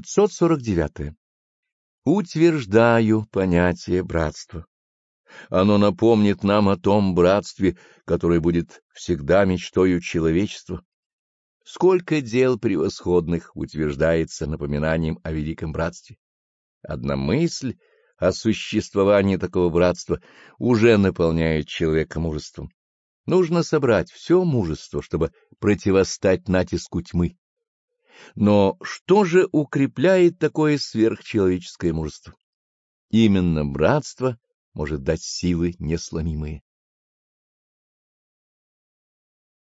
549. Утверждаю понятие братства. Оно напомнит нам о том братстве, которое будет всегда мечтою человечества. Сколько дел превосходных утверждается напоминанием о великом братстве. Одна мысль о существовании такого братства уже наполняет человека мужеством. Нужно собрать все мужество, чтобы противостать натиску тьмы. Но что же укрепляет такое сверхчеловеческое мужество? Именно братство может дать силы несломимые.